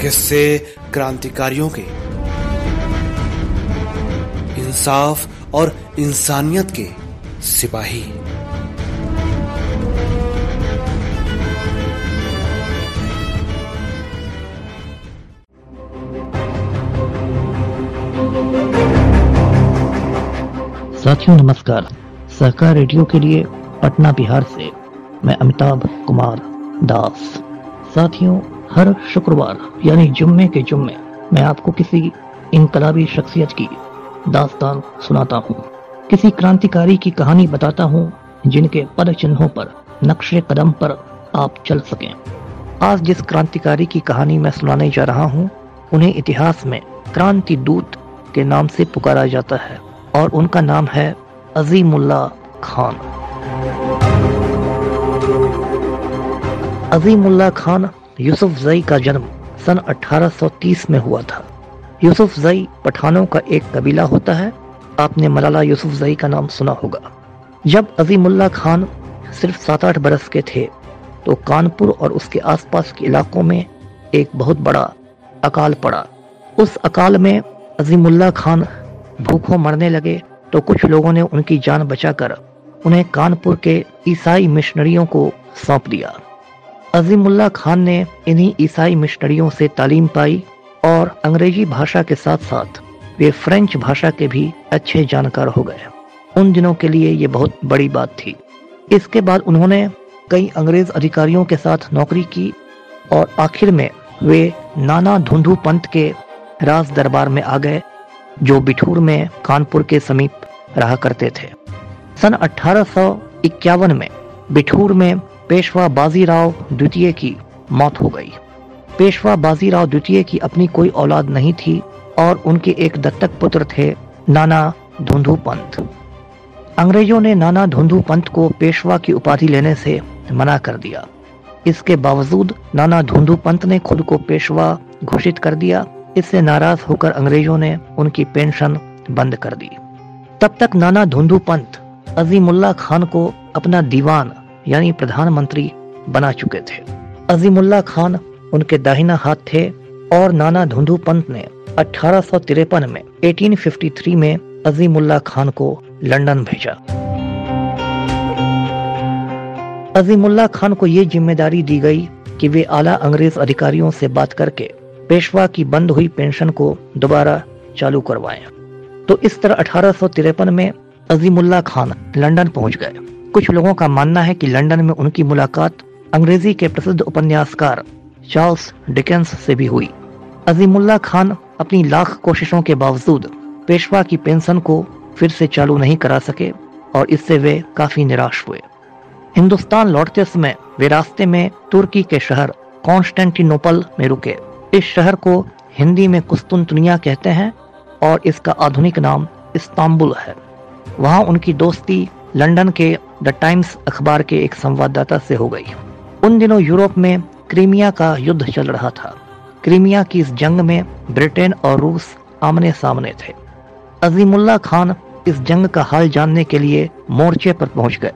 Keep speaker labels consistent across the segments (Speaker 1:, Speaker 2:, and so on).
Speaker 1: किस्से क्रांतिकारियों के। इंसाफ और इंसानियत के सिपाही।
Speaker 2: साथियों, नमस्कार। सहकार रेडियो के लिए पटना बिहार से मैं अमिताभ कुमार दास। साथियों हर शुक्रवार, यानी जुम्मे के जुम्मे, मैं आपको किसी इनकलाबी शख्सियत की दास्तान सुनाता हूँ। किसी क्रांतिकारी की कहानी बताता हूँ, जिनके पद चिन्हों पर, नक्शे कदम पर आप चल सकें। आज जिस क्रांतिकारी की कहानी मैं सुनाने जा रहा हूँ, उन्हें इतिहास में क्रांति दूत के नाम से पुकारा जाता है, और उनका नाम है अजीमुल्ला खान। अजीमुल्ला खान यूसुफ जई का जन्म सन 1830 में हुआ था। यूसुफ जई पठानों का एक कबीला होता है। आपने मलाला यूसुफ जई का नाम सुना होगा। जब अजीमुल्ला खान सिर्फ़ सात आठ बरस के थे तो कानपुर और उसके आसपास के इलाकों में एक बहुत बड़ा अकाल पड़ा। उस अकाल में अजीमुल्ला खान भूखों मरने लगे तो कुछ लोगों ने उनकी जान बचाकर उन्हें कानपुर के ईसाई मिशनरियों को सौंप दिया। अजीमुल्ला खान ने इन्हीं ईसाई मिशनरियों से तालीम पाई और अंग्रेज़ी भाषा के साथ साथ वे फ्रेंच भाषा के भी अच्छे जानकार हो गए। उन दिनों के लिए ये बहुत बड़ी बात थी। इसके बाद उन्होंने कई अंग्रेज़ अधिकारियों के साथ नौकरी की और आखिर में वे नाना धुंधु पंत के राज दरबार में आ गए, जो बिठूर में कानपुर के समीप रहा करते थे। सन अठारह सौ इक्यावन में बिठूर में पेशवा बाजीराव द्वितीय की मौत हो गई। पेशवा बाजीराव द्वितीय की अपनी कोई औलाद नहीं थी और उनके एक दत्तक पुत्र थे नाना धुंधु पंत अंग्रेज़ों ने नाना धुंधु पंत को पेशवा की उपाधि लेने से मना कर दिया। इसके बावजूद नाना धुंधु पंत ने खुद को पेशवा घोषित कर दिया। इससे नाराज़ होकर अंग्रेज़ों ने उनकी पेंशन बंद कर दी। तब तक नाना धुंधु पंत अजीमुल्ला खान को अपना दीवान यानी प्रधानमंत्री बना चुके थे। अजीमुल्ला खान, उनके दाहिना हाथ थे और नाना धुंधु पंत ने अठारह सौ तिरपन में 1853 में अजीमुल्ला खान को लंदन भेजा। अजीमुल्ला खान को ये ज़िम्मेदारी दी गई कि वे आला अंग्रेज़ अधिकारियों से बात करके पेशवा की बंद हुई पेंशन को दोबारा चालू करवाएँ। तो इस तरह अठारह सौ तिरपन में अजीमुल्ला खान लंदन पहुँच गए। कुछ लोगों का मानना है कि लंदन में उनकी मुलाकात अंग्रेज़ी के प्रसिद्ध उपन्यासकार चार्ल्स डिकेंस से भी हुई। अजीमुल्ला खान अपनी लाख कोशिशों के बावजूद पेशवा की पेंशन को फिर से चालू नहीं करा सके और इससे वे काफ़ी निराश हुए। हिंदुस्तान लौटते समय वे रास्ते में तुर्की के शहर कॉन्स्टेंटिनोपल में रुके। इस शहर को हिंदी में कुस्तुनतुनिया कहते हैं और इसका आधुनिक नाम इस्तांबुल है। वहाँ उनकी दोस्ती लंदन के द टाइम्स अखबार के एक संवाददाता से हो गई। उन दिनों यूरोप में क्रीमिया का युद्ध चल रहा था। क्रीमिया की इस जंग में ब्रिटेन और रूस आमने सामने थे। अजीमुल्ला खान इस जंग का हाल जानने के लिए मोर्चे पर पहुँच गए।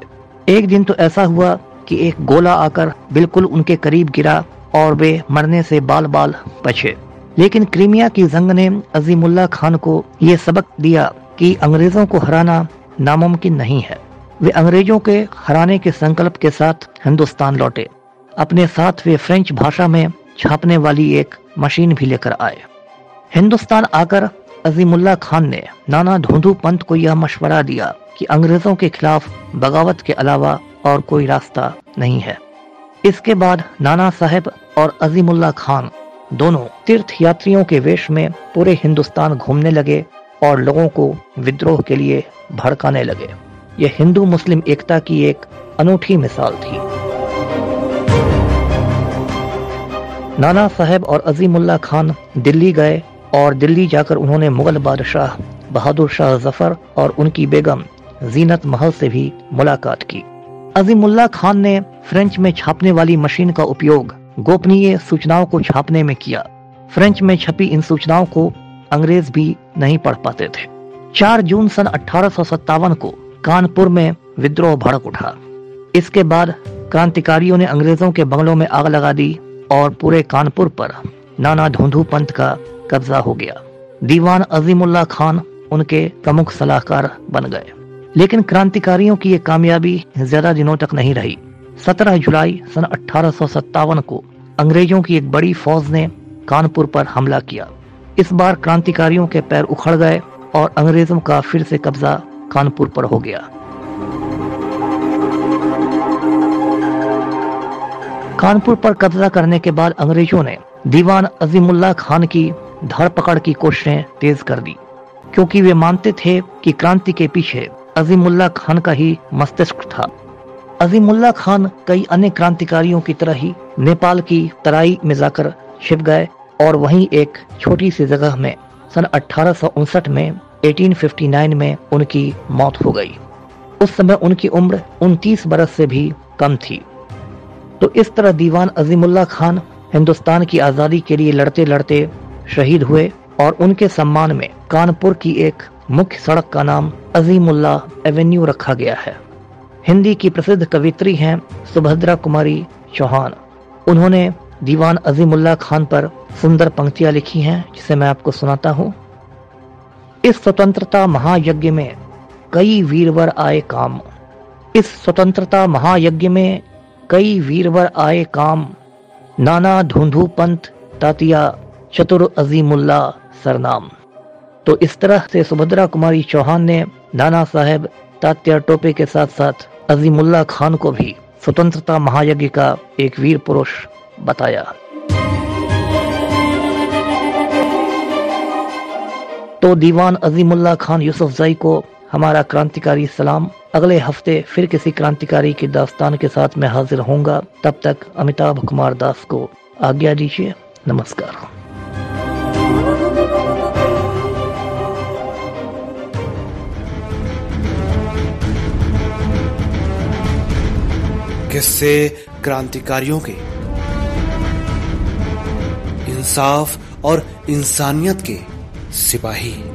Speaker 2: एक दिन तो ऐसा हुआ कि एक गोला आकर बिल्कुल उनके करीब गिरा और वे मरने से बाल बाल बचे लेकिन क्रीमिया की जंग ने अजीमुल्ला खान को ये सबक दिया कि अंग्रेज़ों को हराना नामुमकिन नहीं है। वे अंग्रेज़ों के हराने के संकल्प के साथ हिंदुस्तान लौटे। अपने साथ वे फ्रेंच भाषा में छापने वाली एक मशीन भी लेकर आए। हिंदुस्तान आकर अजीमुल्ला खान ने नाना धुंधु पंत को यह मशवरा दिया कि अंग्रेज़ों के खिलाफ बगावत के अलावा और कोई रास्ता नहीं है। इसके बाद नाना साहेब और अजीमुल्ला खान दोनों तीर्थ यात्रियों के वेश में पूरे हिंदुस्तान घूमने लगे और लोगों को विद्रोह के लिए भड़काने लगे। यह हिंदू मुस्लिम एकता की एक अनूठी मिसाल थी। नाना साहेब और अजीमुल्ला खान दिल्ली गए और दिल्ली जाकर उन्होंने मुगल बादशाह बहादुर शाह ज़फ़र और उनकी बेगम जीनत महल से भी मुलाकात की। अजीमुल्ला खान ने फ्रेंच में छापने वाली मशीन का उपयोग गोपनीय सूचनाओं को छापने में किया। फ्रेंच में छपी इन सूचनाओं को अंग्रेज़ भी नहीं पढ़ पाते थे। 4 जून सन अठारह सौ सत्तावन को कानपुर में विद्रोह भड़क उठा। इसके बाद क्रांतिकारियों ने अंग्रेज़ों के बंगलों में आग लगा दी और पूरे कानपुर पर नाना धोंधू पंत का कब्जा हो गया। दीवान अजीमुल्ला खान उनके प्रमुख सलाहकार बन गए। लेकिन क्रांतिकारियों की ये कामयाबी ज़्यादा दिनों तक नहीं रही। 17 जुलाई सन अठारह सौ सत्तावन को अंग्रेज़ों की एक बड़ी फौज ने कानपुर पर हमला किया। इस बार क्रांतिकारियों के पैर उखड़ गए और अंग्रेज़ों का फिर से कब्जा कानपुर पर हो गया। कानपुर पर कब्जा करने के बाद अंग्रेज़ों ने दीवान अजीमुल्ला खान की धरपकड़ की कोशिशें तेज कर दी, क्योंकि वे मानते थे कि क्रांति के पीछे अजीमुल्ला खान का ही मस्तिष्क था। अजीमुल्ला खान कई अन्य क्रांतिकारियों की तरह ही नेपाल की तराई में जाकर छिप गए और वहीं एक छोटी सी जगह में सन अठारह सौ उनसठ में 1859 में उनकी मौत हो गई। उस समय उनकी उम्र 29 बरस से भी कम थी। तो इस तरह दीवान अजीमुल्ला खान हिंदुस्तान की आज़ादी के लिए लड़ते लड़ते शहीद हुए और उनके सम्मान में कानपुर की एक मुख्य सड़क का नाम अजीमुल्ला एवेन्यू रखा गया है। हिंदी की प्रसिद्ध कवित्री हैं सुभद्रा कुमारी चौहान। उन्होंने दीवान अजीमुल्ला खान पर सुंदर पंक्तियाँ लिखी हैं, जिसे मैं आपको सुनाता हूँ। इस स्वतंत्रता महायज्ञ में कई वीरवर आए काम। इस स्वतंत्रता महायज्ञ में कई वीरवर आए काम। नाना धुंधु पंथ तातिया, चतुर अजीमुल्ला, सरनाम। तो इस तरह से सुभद्रा कुमारी चौहान ने नाना साहेब, तात्या टोपे के साथ साथ अजीमुल्ला खान को भी स्वतंत्रता महायज्ञ का एक वीर पुरुष बताया। तो दीवान अजीमुल्ला खान यूसुफजाई को हमारा क्रांतिकारी सलाम। अगले हफ़्ते फिर किसी क्रांतिकारी की दास्तान के साथ मैं हाजिर होऊँगा। तब तक अमिताभ कुमार दास को आज्ञा दीजिए। नमस्कार।
Speaker 1: किससे क्रांतिकारियों के। इंसाफ और इंसानियत के। सिपाही।